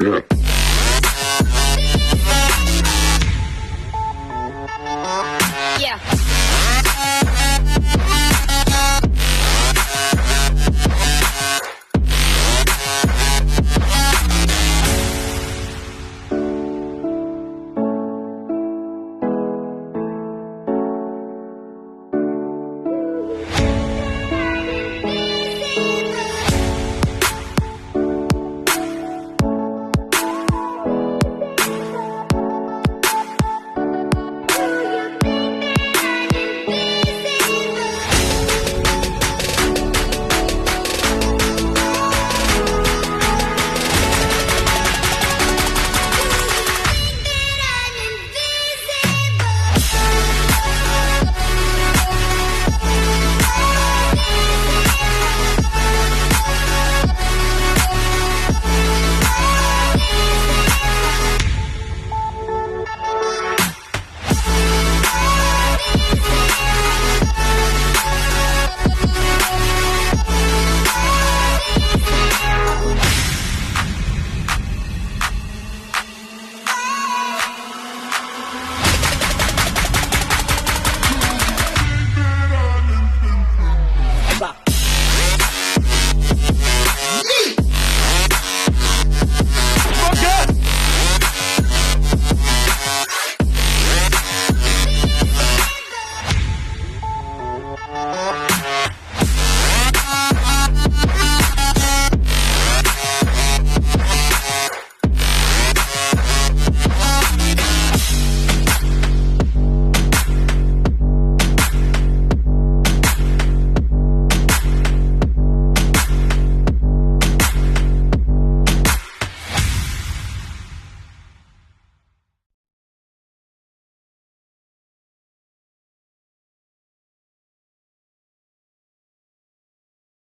Yeah.